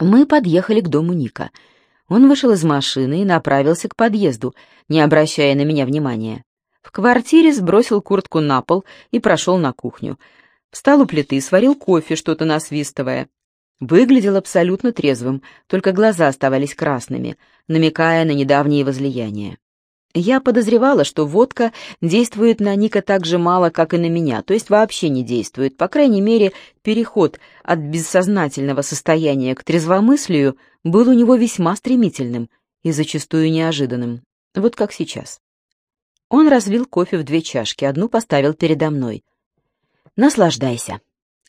Мы подъехали к дому Ника. Он вышел из машины и направился к подъезду, не обращая на меня внимания. В квартире сбросил куртку на пол и прошел на кухню. Встал у плиты, сварил кофе, что-то насвистывая. Выглядел абсолютно трезвым, только глаза оставались красными, намекая на недавние возлияния. Я подозревала, что водка действует на Ника так же мало, как и на меня, то есть вообще не действует. По крайней мере, переход от бессознательного состояния к трезвомыслию был у него весьма стремительным и зачастую неожиданным. Вот как сейчас. Он разлил кофе в две чашки, одну поставил передо мной. «Наслаждайся».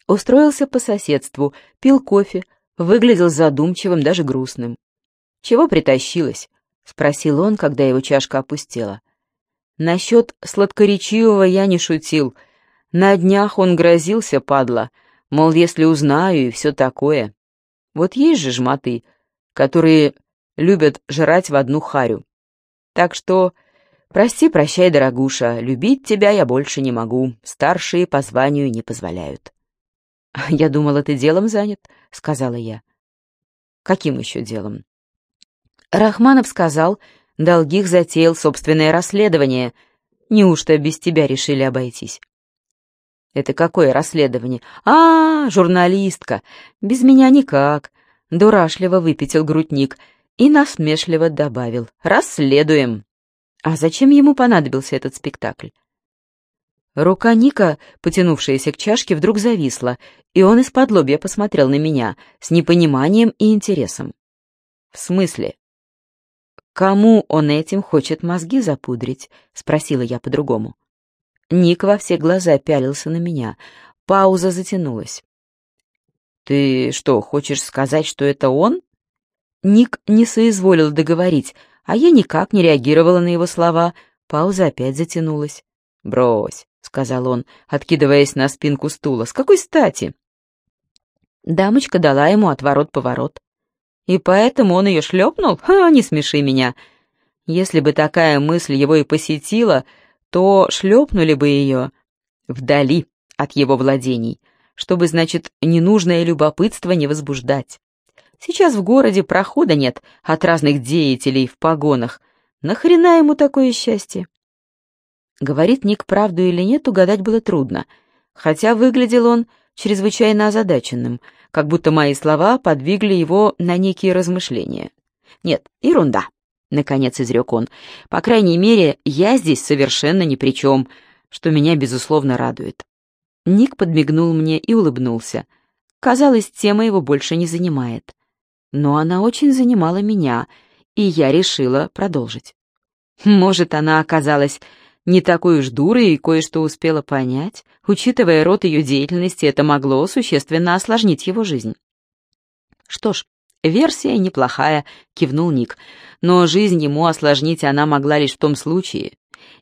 Устроился по соседству, пил кофе, выглядел задумчивым, даже грустным. «Чего притащилась?» — спросил он, когда его чашка опустела. Насчет сладкоречивого я не шутил. На днях он грозился, падла, мол, если узнаю и все такое. Вот есть же жмоты, которые любят жрать в одну харю. Так что прости, прощай, дорогуша, любить тебя я больше не могу, старшие по званию не позволяют. «Я думала, ты делом занят», — сказала я. «Каким еще делом?» Рахманов сказал, Долгих затеял собственное расследование. Неужто без тебя решили обойтись? Это какое расследование? А, журналистка. Без меня никак. Дурашливо выпятил грудник и насмешливо добавил. Расследуем. А зачем ему понадобился этот спектакль? Рука Ника, потянувшаяся к чашке, вдруг зависла, и он из-под лобья посмотрел на меня с непониманием и интересом. «В смысле?» «Кому он этим хочет мозги запудрить?» — спросила я по-другому. Ник во все глаза пялился на меня. Пауза затянулась. «Ты что, хочешь сказать, что это он?» Ник не соизволил договорить, а я никак не реагировала на его слова. Пауза опять затянулась. «Брось», — сказал он, откидываясь на спинку стула. «С какой стати?» Дамочка дала ему отворот-поворот. И поэтому он ее шлепнул? Ха, не смеши меня. Если бы такая мысль его и посетила, то шлепнули бы ее вдали от его владений, чтобы, значит, ненужное любопытство не возбуждать. Сейчас в городе прохода нет от разных деятелей в погонах. Нахрена ему такое счастье? Говорит Ник правду или нет, угадать было трудно, хотя выглядел он чрезвычайно озадаченным — как будто мои слова подвигли его на некие размышления. «Нет, ерунда», — наконец изрек он. «По крайней мере, я здесь совершенно ни при чем, что меня, безусловно, радует». Ник подмигнул мне и улыбнулся. Казалось, тема его больше не занимает. Но она очень занимала меня, и я решила продолжить. Может, она оказалась не такой уж дурой и кое-что успела понять. Учитывая род ее деятельности, это могло существенно осложнить его жизнь. Что ж, версия неплохая, кивнул Ник, но жизнь ему осложнить она могла лишь в том случае,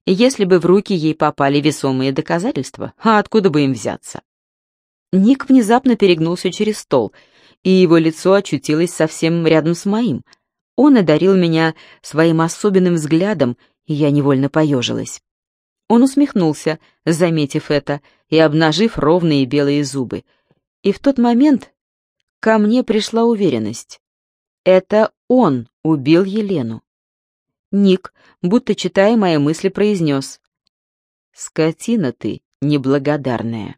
если бы в руки ей попали весомые доказательства, а откуда бы им взяться? Ник внезапно перегнулся через стол, и его лицо очутилось совсем рядом с моим. Он одарил меня своим особенным взглядом, и я невольно поежилась. Он усмехнулся, заметив это, и обнажив ровные белые зубы. И в тот момент ко мне пришла уверенность. Это он убил Елену. Ник, будто читая мои мысли, произнес. «Скотина ты, неблагодарная».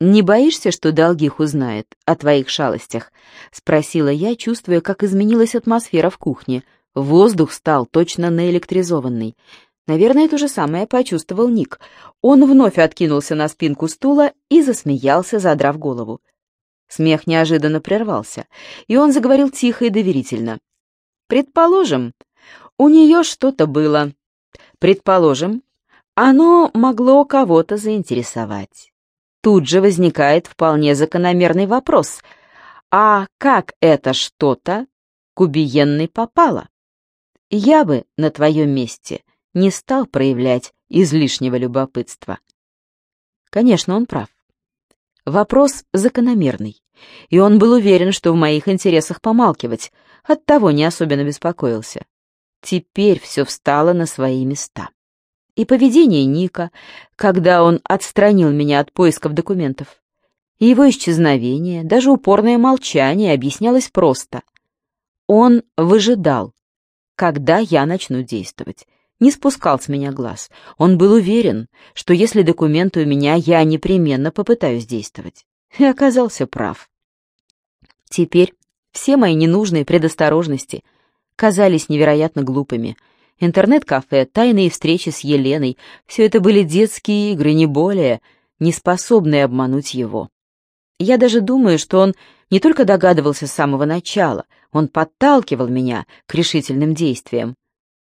«Не боишься, что Долгих узнает о твоих шалостях?» — спросила я, чувствуя, как изменилась атмосфера в кухне. Воздух стал точно наэлектризованный. Наверное, то же самое почувствовал Ник. Он вновь откинулся на спинку стула и засмеялся, задрав голову. Смех неожиданно прервался, и он заговорил тихо и доверительно. «Предположим, у нее что-то было. Предположим, оно могло кого-то заинтересовать. Тут же возникает вполне закономерный вопрос. А как это что-то к убиенной попало? Я бы на твоем месте не стал проявлять излишнего любопытства. Конечно, он прав. Вопрос закономерный, и он был уверен, что в моих интересах помалкивать, оттого не особенно беспокоился. Теперь все встало на свои места. И поведение Ника, когда он отстранил меня от поисков документов, И его исчезновение, даже упорное молчание объяснялось просто. Он выжидал, когда я начну действовать. Не спускал с меня глаз. Он был уверен, что если документы у меня, я непременно попытаюсь действовать. И оказался прав. Теперь все мои ненужные предосторожности казались невероятно глупыми. Интернет-кафе, тайные встречи с Еленой — все это были детские игры, не более, не способные обмануть его. Я даже думаю, что он не только догадывался с самого начала, он подталкивал меня к решительным действиям.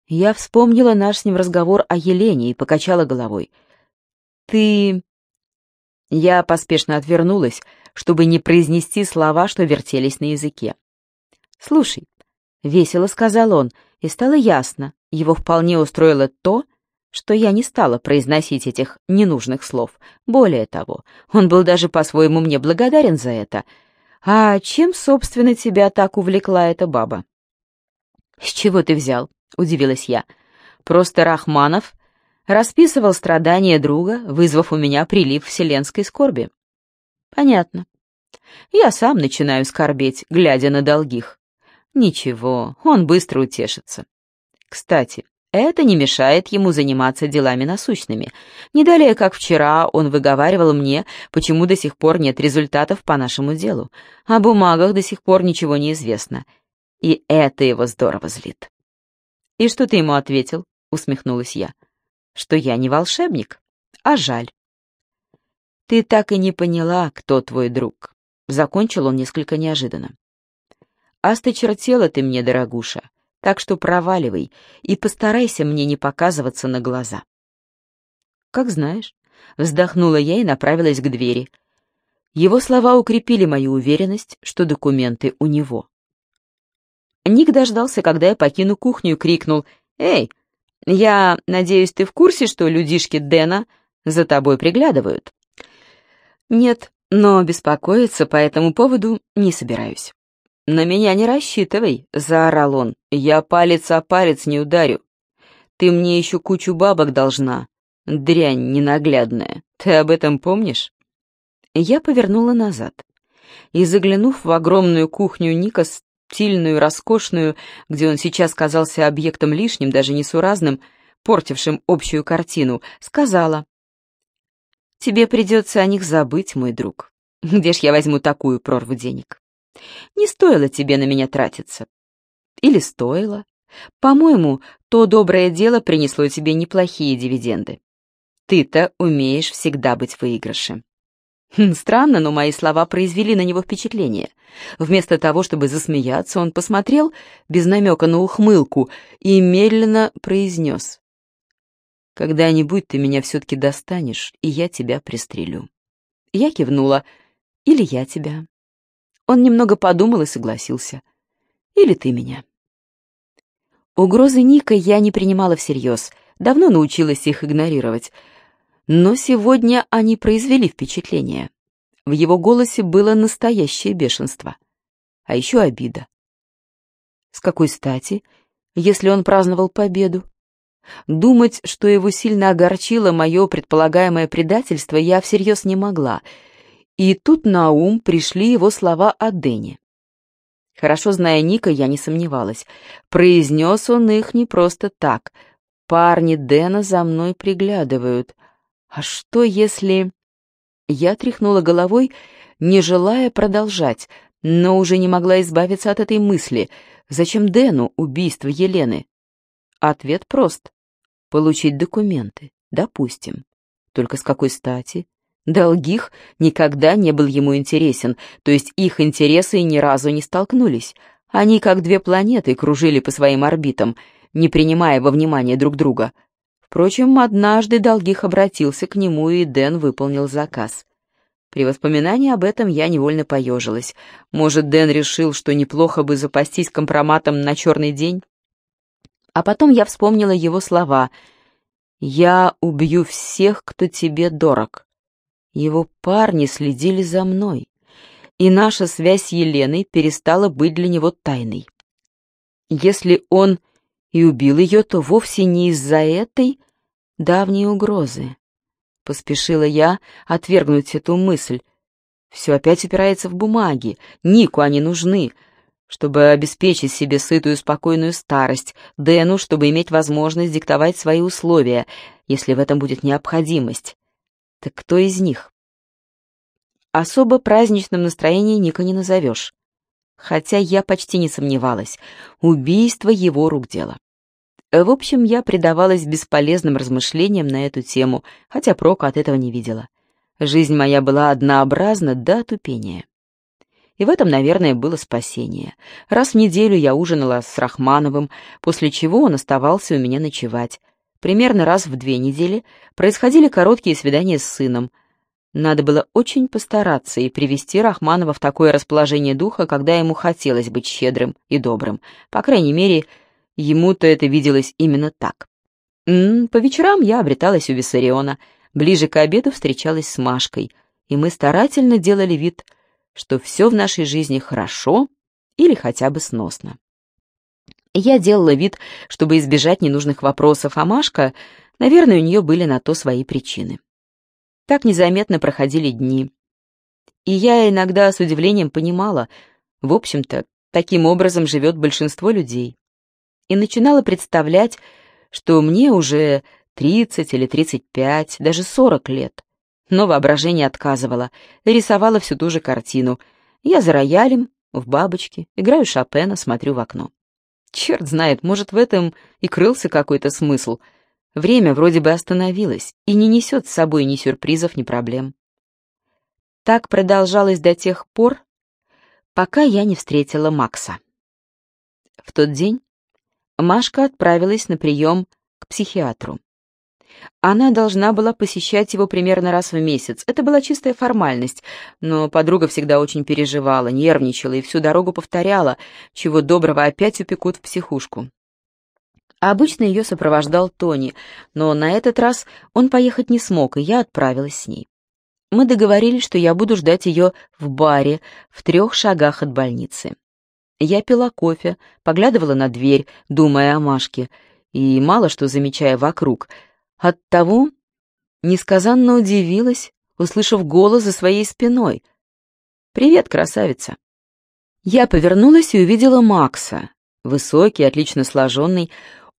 Я вспомнила наш с ним разговор о Елене и покачала головой. «Ты...» Я поспешно отвернулась, чтобы не произнести слова, что вертелись на языке. «Слушай», — весело сказал он, и стало ясно, его вполне устроило то, что я не стала произносить этих ненужных слов. Более того, он был даже по-своему мне благодарен за это. «А чем, собственно, тебя так увлекла эта баба?» «С чего ты взял?» — удивилась я. «Просто Рахманов расписывал страдания друга, вызвав у меня прилив вселенской скорби». «Понятно. Я сам начинаю скорбеть, глядя на долгих. Ничего, он быстро утешится. Кстати, это не мешает ему заниматься делами насущными. Не далее, как вчера, он выговаривал мне, почему до сих пор нет результатов по нашему делу. О бумагах до сих пор ничего не известно. И это его здорово злит. «И что ты ему ответил?» — усмехнулась я. «Что я не волшебник, а жаль». «Ты так и не поняла, кто твой друг», — закончил он несколько неожиданно. «Осточертела ты мне, дорогуша, так что проваливай и постарайся мне не показываться на глаза». «Как знаешь», — вздохнула я и направилась к двери. Его слова укрепили мою уверенность, что документы у него. Ник дождался, когда я покину кухню, и крикнул «Эй, я надеюсь, ты в курсе, что людишки Дэна за тобой приглядывают?» «Нет, но беспокоиться по этому поводу не собираюсь». «На меня не рассчитывай», — заорал он. «Я палец о палец не ударю. Ты мне еще кучу бабок должна. Дрянь ненаглядная. Ты об этом помнишь?» Я повернула назад и, заглянув в огромную кухню Ника, стильную, роскошную, где он сейчас казался объектом лишним, даже несуразным, портившим общую картину, сказала. «Тебе придется о них забыть, мой друг. Где ж я возьму такую прорву денег? Не стоило тебе на меня тратиться. Или стоило? По-моему, то доброе дело принесло тебе неплохие дивиденды. Ты-то умеешь всегда быть в выигрыше. Хм, странно, но мои слова произвели на него впечатление. Вместо того, чтобы засмеяться, он посмотрел, без намека на ухмылку, и медленно произнес. «Когда-нибудь ты меня все-таки достанешь, и я тебя пристрелю». Я кивнула. «Или я тебя». Он немного подумал и согласился. «Или ты меня». Угрозы Ника я не принимала всерьез, давно научилась их игнорировать — но сегодня они произвели впечатление. В его голосе было настоящее бешенство. А еще обида. С какой стати, если он праздновал победу? Думать, что его сильно огорчило мое предполагаемое предательство, я всерьез не могла. И тут на ум пришли его слова о Дэне. Хорошо зная Ника, я не сомневалась. Произнес он их не просто так. Парни Дэна за мной приглядывают. А что если... Я тряхнула головой, не желая продолжать, но уже не могла избавиться от этой мысли. Зачем Дэну убийство Елены? Ответ прост. Получить документы, допустим. Только с какой стати? Долгих никогда не был ему интересен, то есть их интересы ни разу не столкнулись. Они как две планеты кружили по своим орбитам, не принимая во внимание друг друга. Впрочем, однажды Долгих обратился к нему, и Дэн выполнил заказ. При воспоминании об этом я невольно поежилась. Может, Дэн решил, что неплохо бы запастись компроматом на черный день? А потом я вспомнила его слова «Я убью всех, кто тебе дорог». Его парни следили за мной, и наша связь с Еленой перестала быть для него тайной. Если он и убил ее, то вовсе не из-за этой давней угрозы. Поспешила я отвергнуть эту мысль. Все опять упирается в бумаги. Нику они нужны, чтобы обеспечить себе сытую, спокойную старость, Дэну, чтобы иметь возможность диктовать свои условия, если в этом будет необходимость. Так кто из них? Особо праздничным настроение Ника не назовешь. Хотя я почти не сомневалась. Убийство его рук дело. В общем, я предавалась бесполезным размышлениям на эту тему, хотя прока от этого не видела. Жизнь моя была однообразна до отупения. И в этом, наверное, было спасение. Раз в неделю я ужинала с Рахмановым, после чего он оставался у меня ночевать. Примерно раз в две недели происходили короткие свидания с сыном. Надо было очень постараться и привести Рахманова в такое расположение духа, когда ему хотелось быть щедрым и добрым. По крайней мере, ему-то это виделось именно так. По вечерам я обреталась у Виссариона, ближе к обеду встречалась с Машкой, и мы старательно делали вид, что все в нашей жизни хорошо или хотя бы сносно. Я делала вид, чтобы избежать ненужных вопросов, а Машка, наверное, у нее были на то свои причины. Так незаметно проходили дни. И я иногда с удивлением понимала, в общем-то, таким образом живет большинство людей. И начинала представлять, что мне уже 30 или 35, даже 40 лет. Но воображение отказывало, рисовала всю ту же картину. Я за роялем, в бабочке, играю Шопена, смотрю в окно. Черт знает, может, в этом и крылся какой-то смысл. Время вроде бы остановилось и не несет с собой ни сюрпризов, ни проблем. Так продолжалось до тех пор, пока я не встретила Макса. В тот день Машка отправилась на прием к психиатру. Она должна была посещать его примерно раз в месяц. Это была чистая формальность, но подруга всегда очень переживала, нервничала и всю дорогу повторяла, чего доброго опять упекут в психушку. обычно ее сопровождал Тони, но на этот раз он поехать не смог, и я отправилась с ней. Мы договорились, что я буду ждать ее в баре в трех шагах от больницы. Я пила кофе, поглядывала на дверь, думая о Машке, и мало что замечая вокруг — Оттого несказанно удивилась, услышав голос за своей спиной. «Привет, красавица!» Я повернулась и увидела Макса. Высокий, отлично сложенный,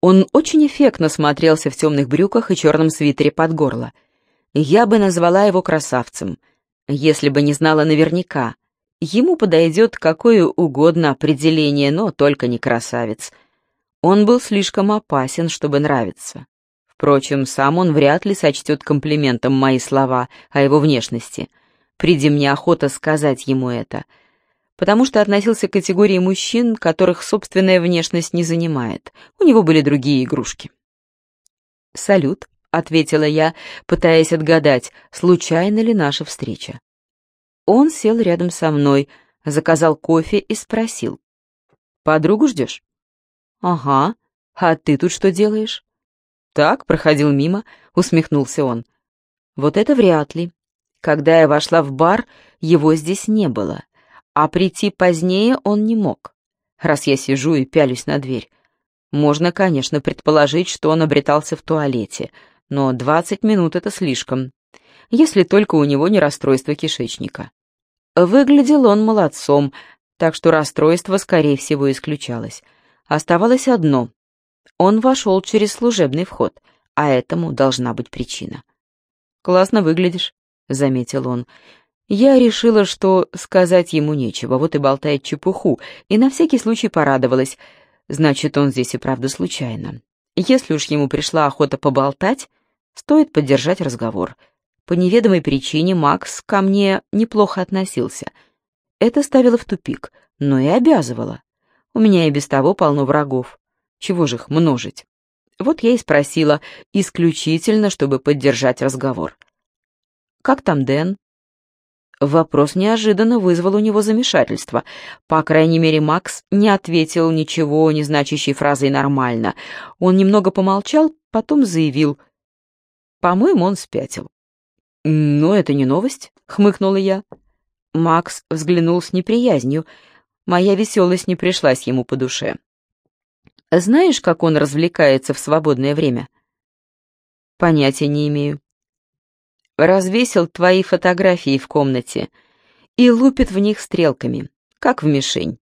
он очень эффектно смотрелся в темных брюках и черном свитере под горло. Я бы назвала его красавцем, если бы не знала наверняка. Ему подойдет какое угодно определение, но только не красавец. Он был слишком опасен, чтобы нравиться. Впрочем, сам он вряд ли сочтет комплиментом мои слова о его внешности. Приди мне охота сказать ему это, потому что относился к категории мужчин, которых собственная внешность не занимает. У него были другие игрушки. «Салют», — ответила я, пытаясь отгадать, случайно ли наша встреча. Он сел рядом со мной, заказал кофе и спросил. «Подругу ждешь?» «Ага. А ты тут что делаешь?» «Так, проходил мимо», — усмехнулся он. «Вот это вряд ли. Когда я вошла в бар, его здесь не было, а прийти позднее он не мог. Раз я сижу и пялюсь на дверь. Можно, конечно, предположить, что он обретался в туалете, но двадцать минут — это слишком, если только у него не расстройство кишечника. Выглядел он молодцом, так что расстройство, скорее всего, исключалось. Оставалось одно он вошел через служебный вход, а этому должна быть причина. «Классно выглядишь», — заметил он. Я решила, что сказать ему нечего, вот и болтает чепуху, и на всякий случай порадовалась. Значит, он здесь и правда случайно. Если уж ему пришла охота поболтать, стоит поддержать разговор. По неведомой причине Макс ко мне неплохо относился. Это ставило в тупик, но и обязывало. У меня и без того полно врагов. Чего же их множить? Вот я и спросила, исключительно, чтобы поддержать разговор. «Как там Дэн?» Вопрос неожиданно вызвал у него замешательство. По крайней мере, Макс не ответил ничего, не значащей фразой «нормально». Он немного помолчал, потом заявил. «По-моему, он спятил». «Но это не новость», — хмыкнула я. Макс взглянул с неприязнью. Моя веселость не пришлась ему по душе. Знаешь, как он развлекается в свободное время? Понятия не имею. Развесил твои фотографии в комнате и лупит в них стрелками, как в мишень.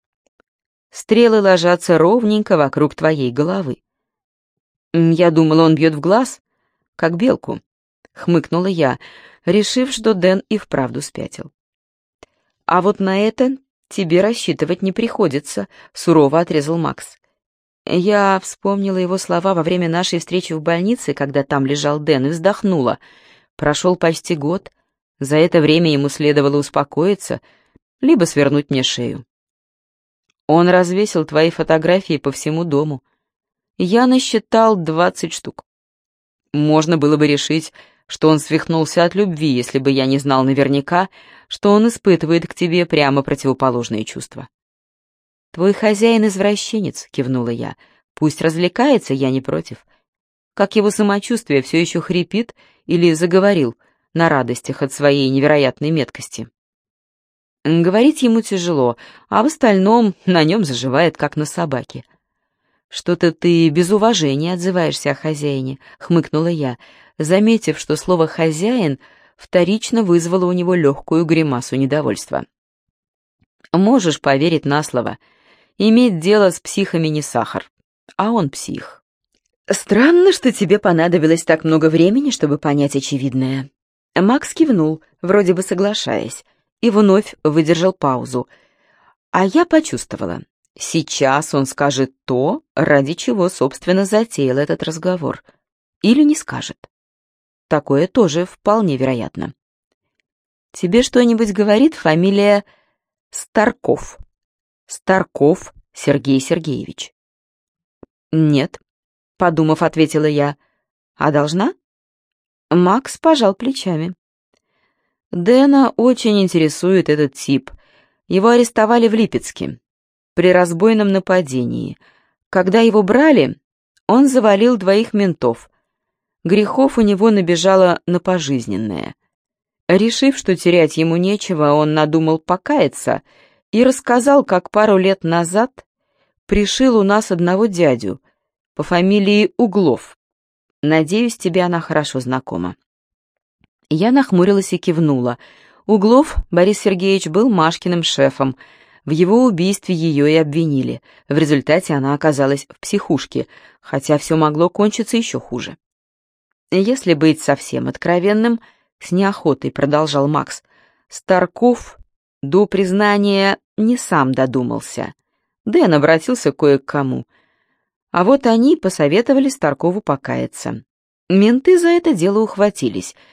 Стрелы ложатся ровненько вокруг твоей головы. «Я думала, он бьет в глаз, как белку», — хмыкнула я, решив, что Дэн и вправду спятил. «А вот на это тебе рассчитывать не приходится», — сурово отрезал Макс. Я вспомнила его слова во время нашей встречи в больнице, когда там лежал Дэн, и вздохнула. Прошел почти год. За это время ему следовало успокоиться, либо свернуть мне шею. Он развесил твои фотографии по всему дому. Я насчитал двадцать штук. Можно было бы решить, что он свихнулся от любви, если бы я не знал наверняка, что он испытывает к тебе прямо противоположные чувства. «Твой хозяин извращенец», — кивнула я. «Пусть развлекается, я не против». Как его самочувствие все еще хрипит или заговорил на радостях от своей невероятной меткости. Говорить ему тяжело, а в остальном на нем заживает, как на собаке. «Что-то ты без уважения отзываешься о хозяине», — хмыкнула я, заметив, что слово «хозяин» вторично вызвало у него легкую гримасу недовольства. «Можешь поверить на слово. Иметь дело с психами не сахар, а он псих». «Странно, что тебе понадобилось так много времени, чтобы понять очевидное». Макс кивнул, вроде бы соглашаясь и вновь выдержал паузу. А я почувствовала. Сейчас он скажет то, ради чего, собственно, затеял этот разговор. Или не скажет. Такое тоже вполне вероятно. «Тебе что-нибудь говорит фамилия Старков?» «Старков Сергей Сергеевич». «Нет», — подумав, ответила я. «А должна?» Макс пожал плечами. Дэна очень интересует этот тип. Его арестовали в Липецке при разбойном нападении. Когда его брали, он завалил двоих ментов. Грехов у него набежало на пожизненное. Решив, что терять ему нечего, он надумал покаяться и рассказал, как пару лет назад пришил у нас одного дядю по фамилии Углов. Надеюсь, тебе она хорошо знакома. Я нахмурилась и кивнула. Углов Борис Сергеевич был Машкиным шефом. В его убийстве ее и обвинили. В результате она оказалась в психушке, хотя все могло кончиться еще хуже. Если быть совсем откровенным, с неохотой продолжал Макс, Старков до признания не сам додумался. Дэн обратился кое к кому. А вот они посоветовали Старкову покаяться. Менты за это дело ухватились —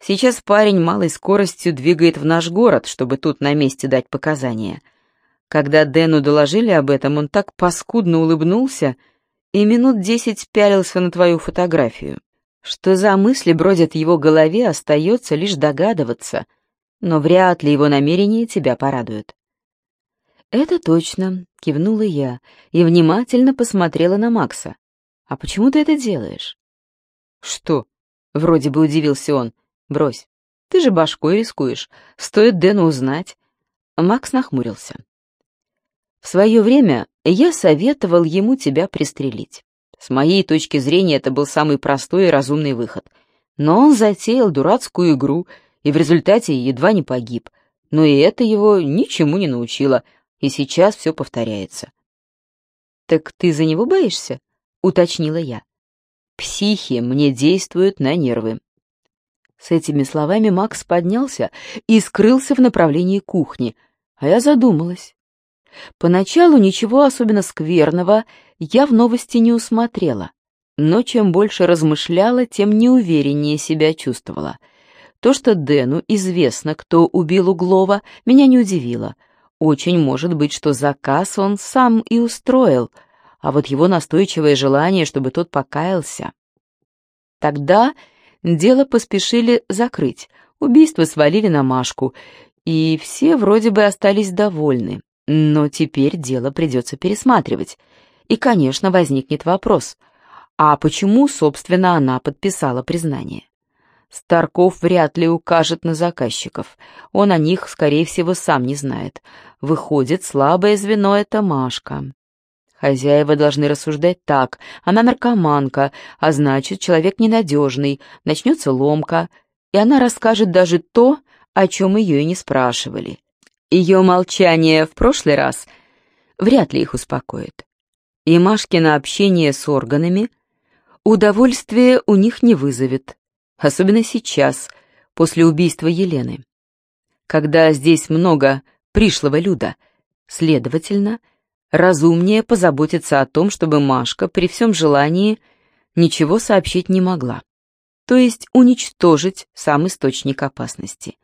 Сейчас парень малой скоростью двигает в наш город, чтобы тут на месте дать показания. Когда Дэну доложили об этом, он так паскудно улыбнулся и минут десять пялился на твою фотографию. Что за мысли бродят в его голове, остается лишь догадываться, но вряд ли его намерения тебя порадуют. «Это точно», — кивнула я и внимательно посмотрела на Макса. «А почему ты это делаешь?» «Что?» — вроде бы удивился он. Брось. Ты же башкой рискуешь. Стоит Дэну узнать. Макс нахмурился. В свое время я советовал ему тебя пристрелить. С моей точки зрения, это был самый простой и разумный выход. Но он затеял дурацкую игру и в результате едва не погиб. Но и это его ничему не научило, и сейчас все повторяется. «Так ты за него боишься?» — уточнила я. «Психи мне действуют на нервы. С этими словами Макс поднялся и скрылся в направлении кухни, а я задумалась. Поначалу ничего особенно скверного я в новости не усмотрела, но чем больше размышляла, тем неувереннее себя чувствовала. То, что Дэну известно, кто убил Углова, меня не удивило. Очень может быть, что заказ он сам и устроил, а вот его настойчивое желание, чтобы тот покаялся. Тогда дело поспешили закрыть, убийство свалили на Машку, и все вроде бы остались довольны. Но теперь дело придется пересматривать. И, конечно, возникнет вопрос, а почему, собственно, она подписала признание? Старков вряд ли укажет на заказчиков. Он о них, скорее всего, сам не знает. Выходит, слабое звено — это Машка. Хозяева должны рассуждать так. Она наркоманка, а значит, человек ненадежный, начнется ломка, и она расскажет даже то, о чем ее и не спрашивали. Ее молчание в прошлый раз вряд ли их успокоит. И Машкино общение с органами удовольствия у них не вызовет, особенно сейчас, после убийства Елены. Когда здесь много пришлого люда, следовательно, разумнее позаботиться о том, чтобы Машка при всем желании ничего сообщить не могла, то есть уничтожить сам источник опасности.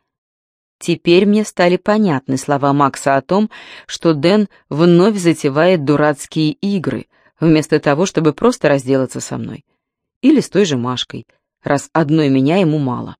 Теперь мне стали понятны слова Макса о том, что Дэн вновь затевает дурацкие игры, вместо того, чтобы просто разделаться со мной. Или с той же Машкой, раз одной меня ему мало.